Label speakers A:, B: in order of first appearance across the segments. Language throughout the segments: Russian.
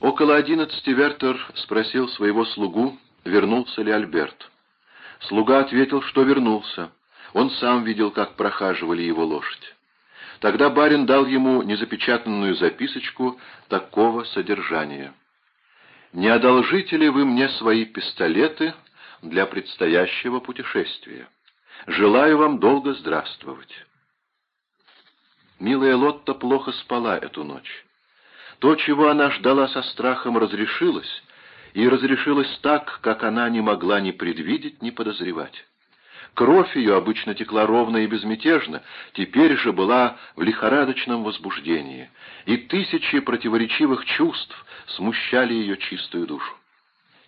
A: Около одиннадцати Вертер спросил своего слугу, вернулся ли Альберт. Слуга ответил, что вернулся. Он сам видел, как прохаживали его лошадь. Тогда барин дал ему незапечатанную записочку такого содержания. «Не одолжите ли вы мне свои пистолеты для предстоящего путешествия? Желаю вам долго здравствовать». Милая Лотта плохо спала эту ночь. То, чего она ждала со страхом, разрешилось, и разрешилось так, как она не могла ни предвидеть, ни подозревать. Кровь ее обычно текла ровно и безмятежно, теперь же была в лихорадочном возбуждении, и тысячи противоречивых чувств смущали ее чистую душу.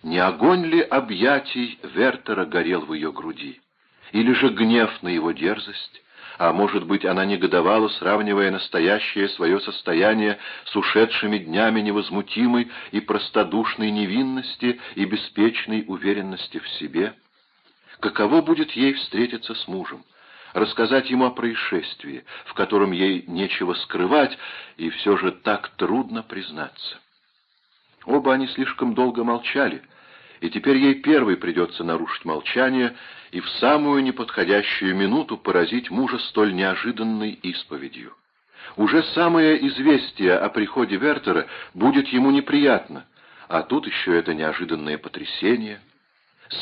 A: Не огонь ли объятий Вертера горел в ее груди? Или же гнев на его дерзость? А может быть, она негодовала, сравнивая настоящее свое состояние с ушедшими днями невозмутимой и простодушной невинности и беспечной уверенности в себе. Каково будет ей встретиться с мужем? Рассказать ему о происшествии, в котором ей нечего скрывать, и все же так трудно признаться. Оба они слишком долго молчали — и теперь ей первой придется нарушить молчание и в самую неподходящую минуту поразить мужа столь неожиданной исповедью. Уже самое известие о приходе Вертера будет ему неприятно, а тут еще это неожиданное потрясение.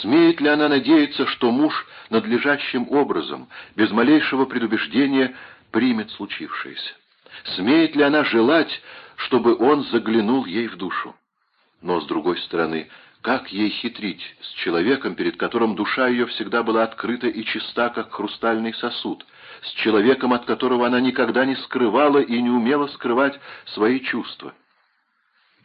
A: Смеет ли она надеяться, что муж надлежащим образом, без малейшего предубеждения, примет случившееся? Смеет ли она желать, чтобы он заглянул ей в душу? Но, с другой стороны, как ей хитрить с человеком, перед которым душа ее всегда была открыта и чиста, как хрустальный сосуд, с человеком, от которого она никогда не скрывала и не умела скрывать свои чувства?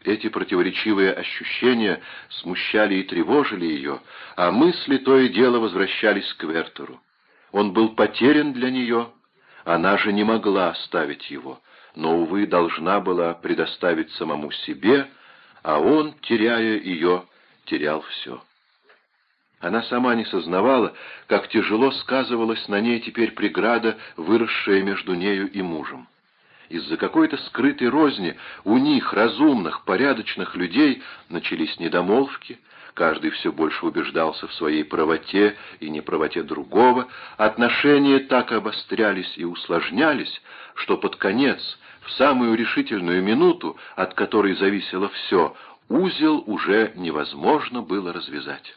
A: Эти противоречивые ощущения смущали и тревожили ее, а мысли то и дело возвращались к Вертеру. Он был потерян для нее, она же не могла оставить его, но, увы, должна была предоставить самому себе, а он, теряя ее, терял все. Она сама не сознавала, как тяжело сказывалась на ней теперь преграда, выросшая между нею и мужем. Из-за какой-то скрытой розни у них, разумных, порядочных людей, начались недомолвки, каждый все больше убеждался в своей правоте и неправоте другого, отношения так обострялись и усложнялись, что под конец, в самую решительную минуту, от которой зависело все, узел уже невозможно было развязать.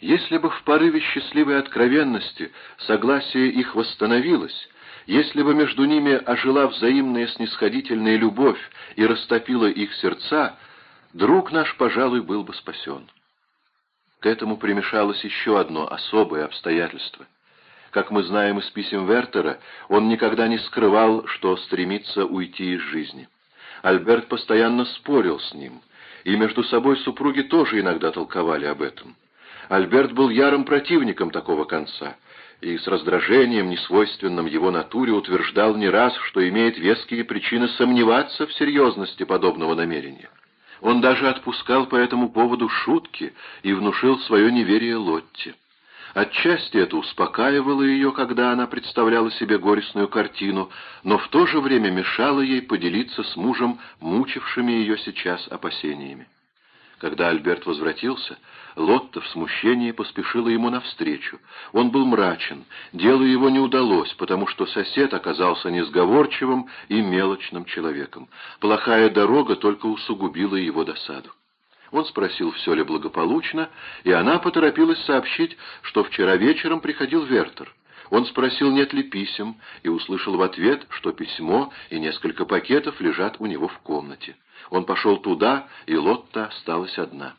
A: Если бы в порыве счастливой откровенности согласие их восстановилось, если бы между ними ожила взаимная снисходительная любовь и растопила их сердца, друг наш, пожалуй, был бы спасен. К этому примешалось еще одно особое обстоятельство. Как мы знаем из писем Вертера, он никогда не скрывал, что стремится уйти из жизни. Альберт постоянно спорил с ним, и между собой супруги тоже иногда толковали об этом. Альберт был ярым противником такого конца, и с раздражением, несвойственным его натуре, утверждал не раз, что имеет веские причины сомневаться в серьезности подобного намерения. Он даже отпускал по этому поводу шутки и внушил свое неверие Лотте. Отчасти это успокаивало ее, когда она представляла себе горестную картину, но в то же время мешало ей поделиться с мужем мучившими ее сейчас опасениями. Когда Альберт возвратился, Лотта в смущении поспешила ему навстречу. Он был мрачен, делу его не удалось, потому что сосед оказался несговорчивым и мелочным человеком. Плохая дорога только усугубила его досаду. Он спросил, все ли благополучно, и она поторопилась сообщить, что вчера вечером приходил Вертер. Он спросил, нет ли писем, и услышал в ответ, что письмо и несколько пакетов лежат у него в комнате. Он пошел туда, и Лотта осталась одна.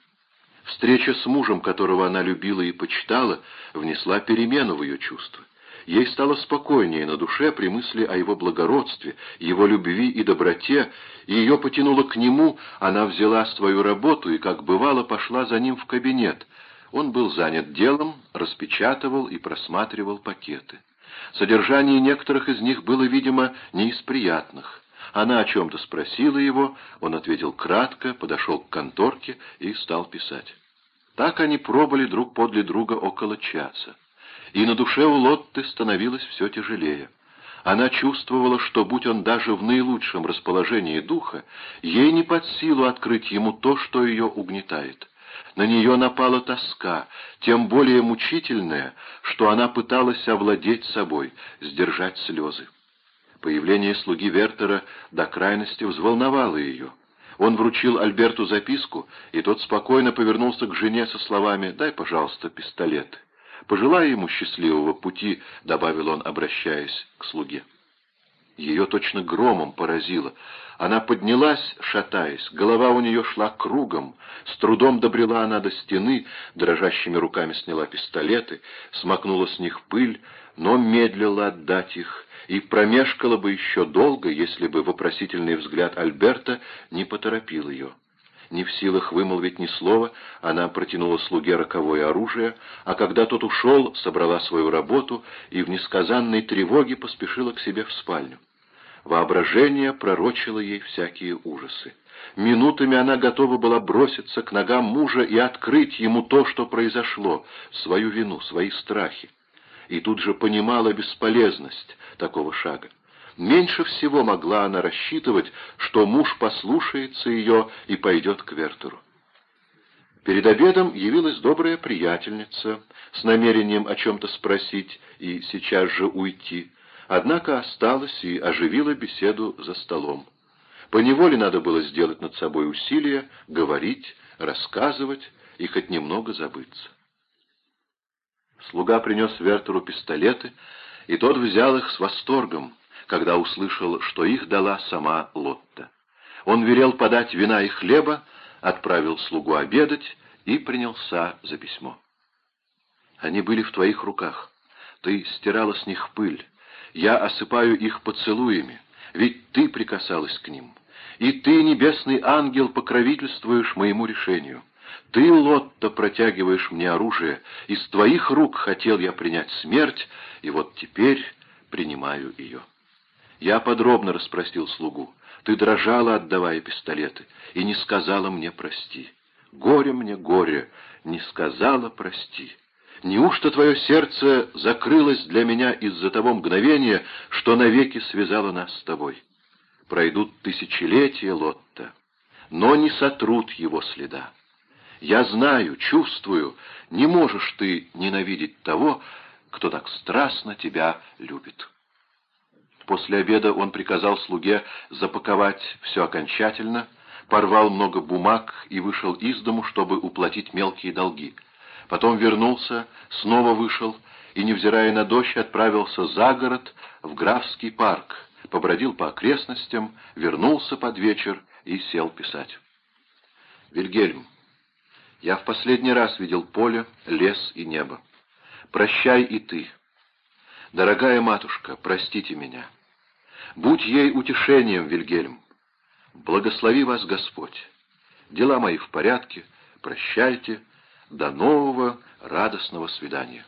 A: Встреча с мужем, которого она любила и почитала, внесла перемену в ее чувства. Ей стало спокойнее на душе при мысли о его благородстве, его любви и доброте, и ее потянуло к нему, она взяла свою работу и, как бывало, пошла за ним в кабинет. Он был занят делом, распечатывал и просматривал пакеты. Содержание некоторых из них было, видимо, не из приятных. Она о чем-то спросила его, он ответил кратко, подошел к конторке и стал писать. Так они пробыли друг подле друга около часа и на душе у Лотты становилось все тяжелее. Она чувствовала, что, будь он даже в наилучшем расположении духа, ей не под силу открыть ему то, что ее угнетает. На нее напала тоска, тем более мучительная, что она пыталась овладеть собой, сдержать слезы. Появление слуги Вертера до крайности взволновало ее. Он вручил Альберту записку, и тот спокойно повернулся к жене со словами «Дай, пожалуйста, пистолет». «Пожелай ему счастливого пути», — добавил он, обращаясь к слуге. Ее точно громом поразило. Она поднялась, шатаясь, голова у нее шла кругом. С трудом добрела она до стены, дрожащими руками сняла пистолеты, смакнула с них пыль, но медлила отдать их, и промешкала бы еще долго, если бы вопросительный взгляд Альберта не поторопил ее. Не в силах вымолвить ни слова, она протянула слуге роковое оружие, а когда тот ушел, собрала свою работу и в несказанной тревоге поспешила к себе в спальню. Воображение пророчило ей всякие ужасы. Минутами она готова была броситься к ногам мужа и открыть ему то, что произошло, свою вину, свои страхи. И тут же понимала бесполезность такого шага. Меньше всего могла она рассчитывать, что муж послушается ее и пойдет к Вертеру. Перед обедом явилась добрая приятельница с намерением о чем-то спросить и сейчас же уйти, однако осталась и оживила беседу за столом. Поневоле надо было сделать над собой усилия, говорить, рассказывать и хоть немного забыться. Слуга принес Вертеру пистолеты, и тот взял их с восторгом, когда услышал, что их дала сама Лотта. Он велел подать вина и хлеба, отправил слугу обедать и принялся за письмо. «Они были в твоих руках. Ты стирала с них пыль. Я осыпаю их поцелуями, ведь ты прикасалась к ним. И ты, небесный ангел, покровительствуешь моему решению. Ты, Лотта, протягиваешь мне оружие. Из твоих рук хотел я принять смерть, и вот теперь принимаю ее». Я подробно расспросил слугу. Ты дрожала, отдавая пистолеты, и не сказала мне прости. Горе мне, горе, не сказала прости. Неужто твое сердце закрылось для меня из-за того мгновения, что навеки связало нас с тобой? Пройдут тысячелетия, Лотта, но не сотрут его следа. Я знаю, чувствую, не можешь ты ненавидеть того, кто так страстно тебя любит». После обеда он приказал слуге запаковать все окончательно, порвал много бумаг и вышел из дому, чтобы уплатить мелкие долги. Потом вернулся, снова вышел и, невзирая на дождь, отправился за город в Графский парк, побродил по окрестностям, вернулся под вечер и сел писать. «Вильгельм, я в последний раз видел поле, лес и небо. Прощай и ты. Дорогая матушка, простите меня». Будь ей утешением, Вильгельм. Благослови вас Господь. Дела мои в порядке. Прощайте. До нового радостного свидания.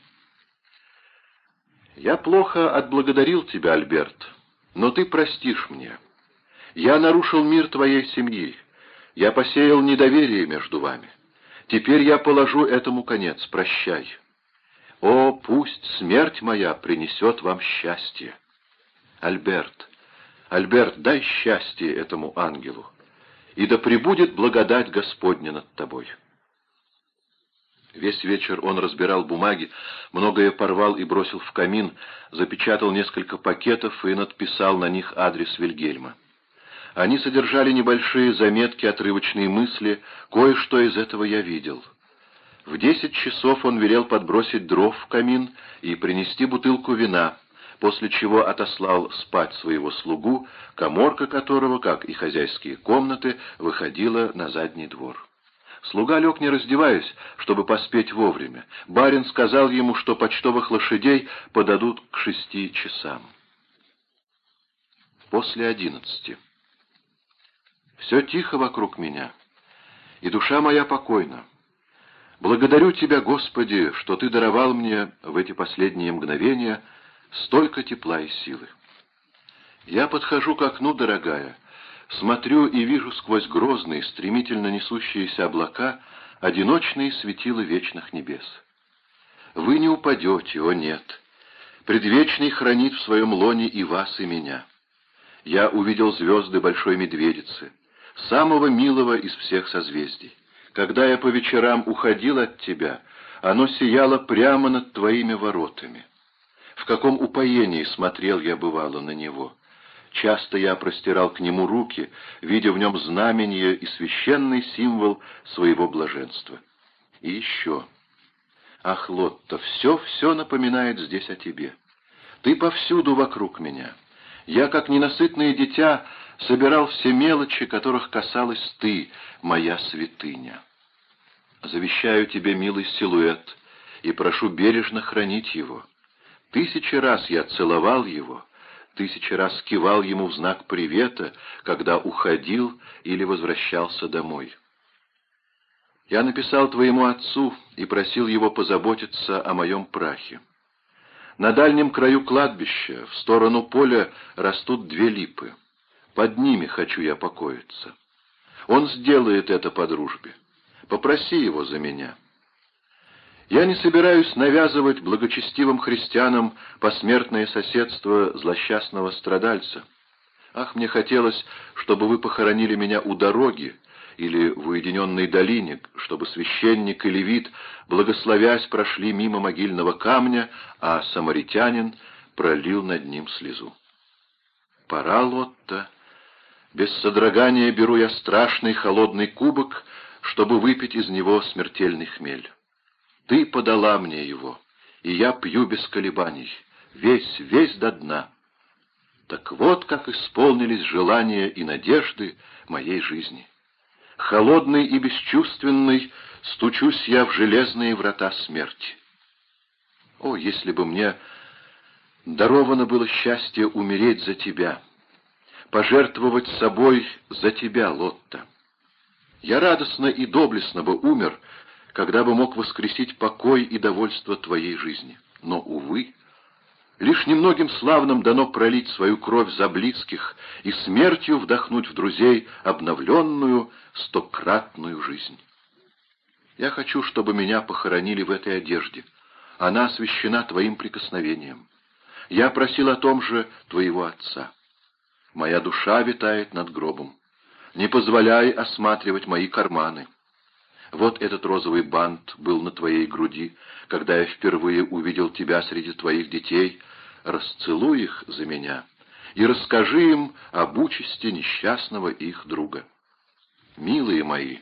A: Я плохо отблагодарил тебя, Альберт, но ты простишь мне. Я нарушил мир твоей семьи. Я посеял недоверие между вами. Теперь я положу этому конец. Прощай. О, пусть смерть моя принесет вам счастье. Альберт, Альберт, дай счастье этому ангелу, и да пребудет благодать Господня над тобой. Весь вечер он разбирал бумаги, многое порвал и бросил в камин, запечатал несколько пакетов и надписал на них адрес Вильгельма. Они содержали небольшие заметки, отрывочные мысли, кое-что из этого я видел. В десять часов он велел подбросить дров в камин и принести бутылку вина, после чего отослал спать своего слугу, коморка которого, как и хозяйские комнаты, выходила на задний двор. Слуга лег не раздеваясь, чтобы поспеть вовремя. Барин сказал ему, что почтовых лошадей подадут к шести часам. После одиннадцати. Все тихо вокруг меня, и душа моя покойна. Благодарю Тебя, Господи, что Ты даровал мне в эти последние мгновения столько тепла и силы. Я подхожу к окну, дорогая, смотрю и вижу сквозь грозные, стремительно несущиеся облака одиночные светила вечных небес. Вы не упадете, о нет. Предвечный хранит в своем лоне и вас, и меня. Я увидел звезды Большой Медведицы, самого милого из всех созвездий. Когда я по вечерам уходил от тебя, оно сияло прямо над твоими воротами. В каком упоении смотрел я, бывало, на него. Часто я простирал к нему руки, видя в нем знамение и священный символ своего блаженства. И еще. Ах, Лотта, все-все напоминает здесь о тебе. Ты повсюду вокруг меня. Я, как ненасытное дитя, собирал все мелочи, которых касалась ты, моя святыня. Завещаю тебе милый силуэт и прошу бережно хранить его. Тысячи раз я целовал его, тысячи раз кивал ему в знак привета, когда уходил или возвращался домой. Я написал твоему отцу и просил его позаботиться о моем прахе. На дальнем краю кладбища, в сторону поля, растут две липы. Под ними хочу я покоиться. Он сделает это по дружбе. Попроси его за меня. Я не собираюсь навязывать благочестивым христианам посмертное соседство злосчастного страдальца. Ах, мне хотелось, чтобы вы похоронили меня у дороги или в уединенной долине, чтобы священник и левит, благословясь, прошли мимо могильного камня, а самаритянин пролил над ним слезу. Пора, Лотта. Без содрогания беру я страшный холодный кубок, чтобы выпить из него смертельный хмель. Ты подала мне его, и я пью без колебаний, весь, весь до дна. Так вот, как исполнились желания и надежды моей жизни. Холодный и бесчувственный стучусь я в железные врата смерти. О, если бы мне даровано было счастье умереть за тебя, пожертвовать собой за тебя, Лотта. Я радостно и доблестно бы умер, когда бы мог воскресить покой и довольство твоей жизни. Но, увы, лишь немногим славным дано пролить свою кровь за близких и смертью вдохнуть в друзей обновленную стократную жизнь. Я хочу, чтобы меня похоронили в этой одежде. Она освящена твоим прикосновением. Я просил о том же твоего отца. Моя душа витает над гробом не позволяй осматривать мои карманы. Вот этот розовый бант был на твоей груди, когда я впервые увидел тебя среди твоих детей. Расцелуй их за меня и расскажи им об участи несчастного их друга. Милые мои,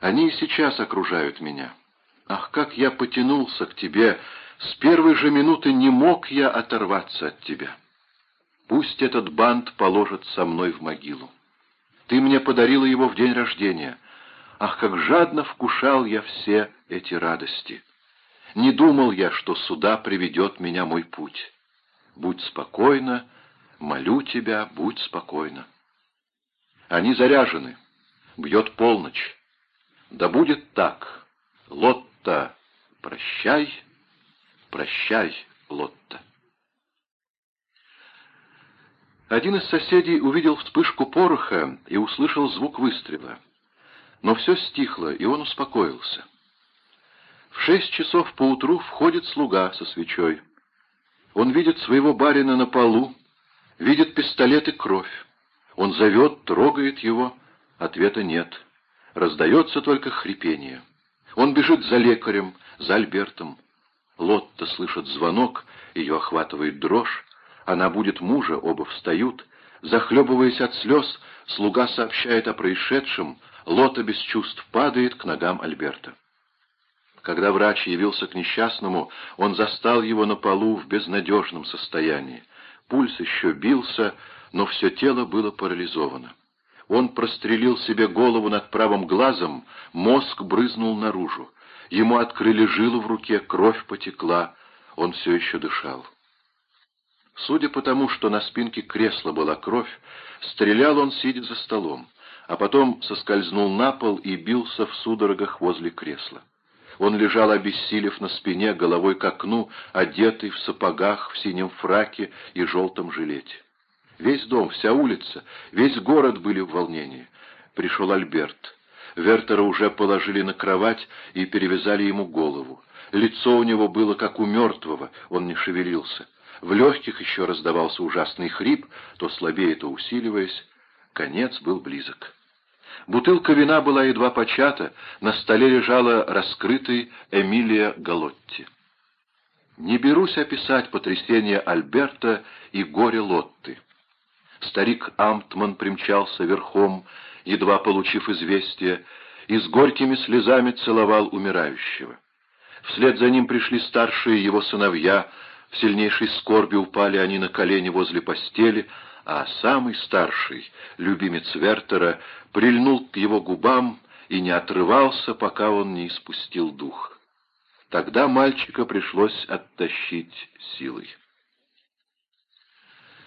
A: они и сейчас окружают меня. Ах, как я потянулся к тебе! С первой же минуты не мог я оторваться от тебя. Пусть этот бант положит со мной в могилу. Ты мне подарила его в день рождения. Ах, как жадно вкушал я все эти радости! Не думал я, что сюда приведет меня мой путь. Будь спокойна, молю тебя, будь спокойна. Они заряжены. Бьет полночь. Да будет так. Лотта, прощай, прощай, Лотта. Один из соседей увидел вспышку пороха и услышал звук выстрела. Но все стихло, и он успокоился. В шесть часов поутру входит слуга со свечой. Он видит своего барина на полу, видит пистолет и кровь. Он зовет, трогает его. Ответа нет. Раздается только хрипение. Он бежит за лекарем, за Альбертом. Лотта слышит звонок, ее охватывает дрожь. Она будет мужа, оба встают. Захлебываясь от слез, слуга сообщает о происшедшем, Лота без чувств падает к ногам Альберта. Когда врач явился к несчастному, он застал его на полу в безнадежном состоянии. Пульс еще бился, но все тело было парализовано. Он прострелил себе голову над правым глазом, мозг брызнул наружу. Ему открыли жилу в руке, кровь потекла, он все еще дышал. Судя по тому, что на спинке кресла была кровь, стрелял он, сидя за столом, а потом соскользнул на пол и бился в судорогах возле кресла. Он лежал, обессилев на спине, головой к окну, одетый в сапогах, в синем фраке и желтом жилете. Весь дом, вся улица, весь город были в волнении. Пришел Альберт. Вертера уже положили на кровать и перевязали ему голову. Лицо у него было как у мертвого, он не шевелился. в легких еще раздавался ужасный хрип, то слабее, то усиливаясь. Конец был близок. Бутылка вина была едва почата, на столе лежала раскрытый Эмилия Галотти. Не берусь описать потрясение Альберта и горе Лотты. Старик Амтман примчался верхом, едва получив известие, и с горькими слезами целовал умирающего. Вслед за ним пришли старшие его сыновья, в сильнейшей скорби упали они на колени возле постели, а самый старший, любимец Вертера, прильнул к его губам и не отрывался, пока он не испустил дух. Тогда мальчика пришлось оттащить силой.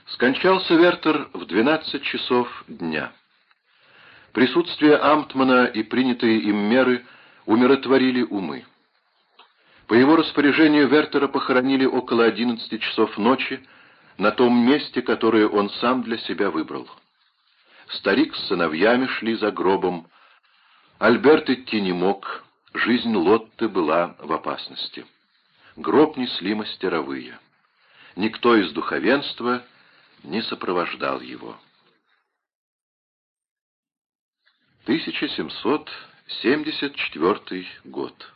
A: Скончался Вертер в двенадцать часов дня. Присутствие Амтмана и принятые им меры умиротворили умы. По его распоряжению Вертера похоронили около одиннадцати часов ночи на том месте, которое он сам для себя выбрал. Старик с сыновьями шли за гробом. Альберт идти не мог, жизнь Лотты была в опасности. Гроб несли мастеровые. Никто из духовенства не сопровождал его. 1774 год.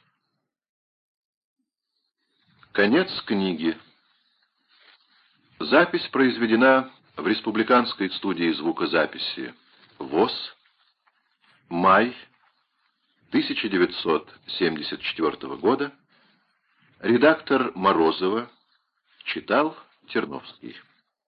A: Конец книги. Запись произведена в Республиканской студии звукозаписи ВОЗ. Май 1974 года. Редактор Морозова. Читал Терновский.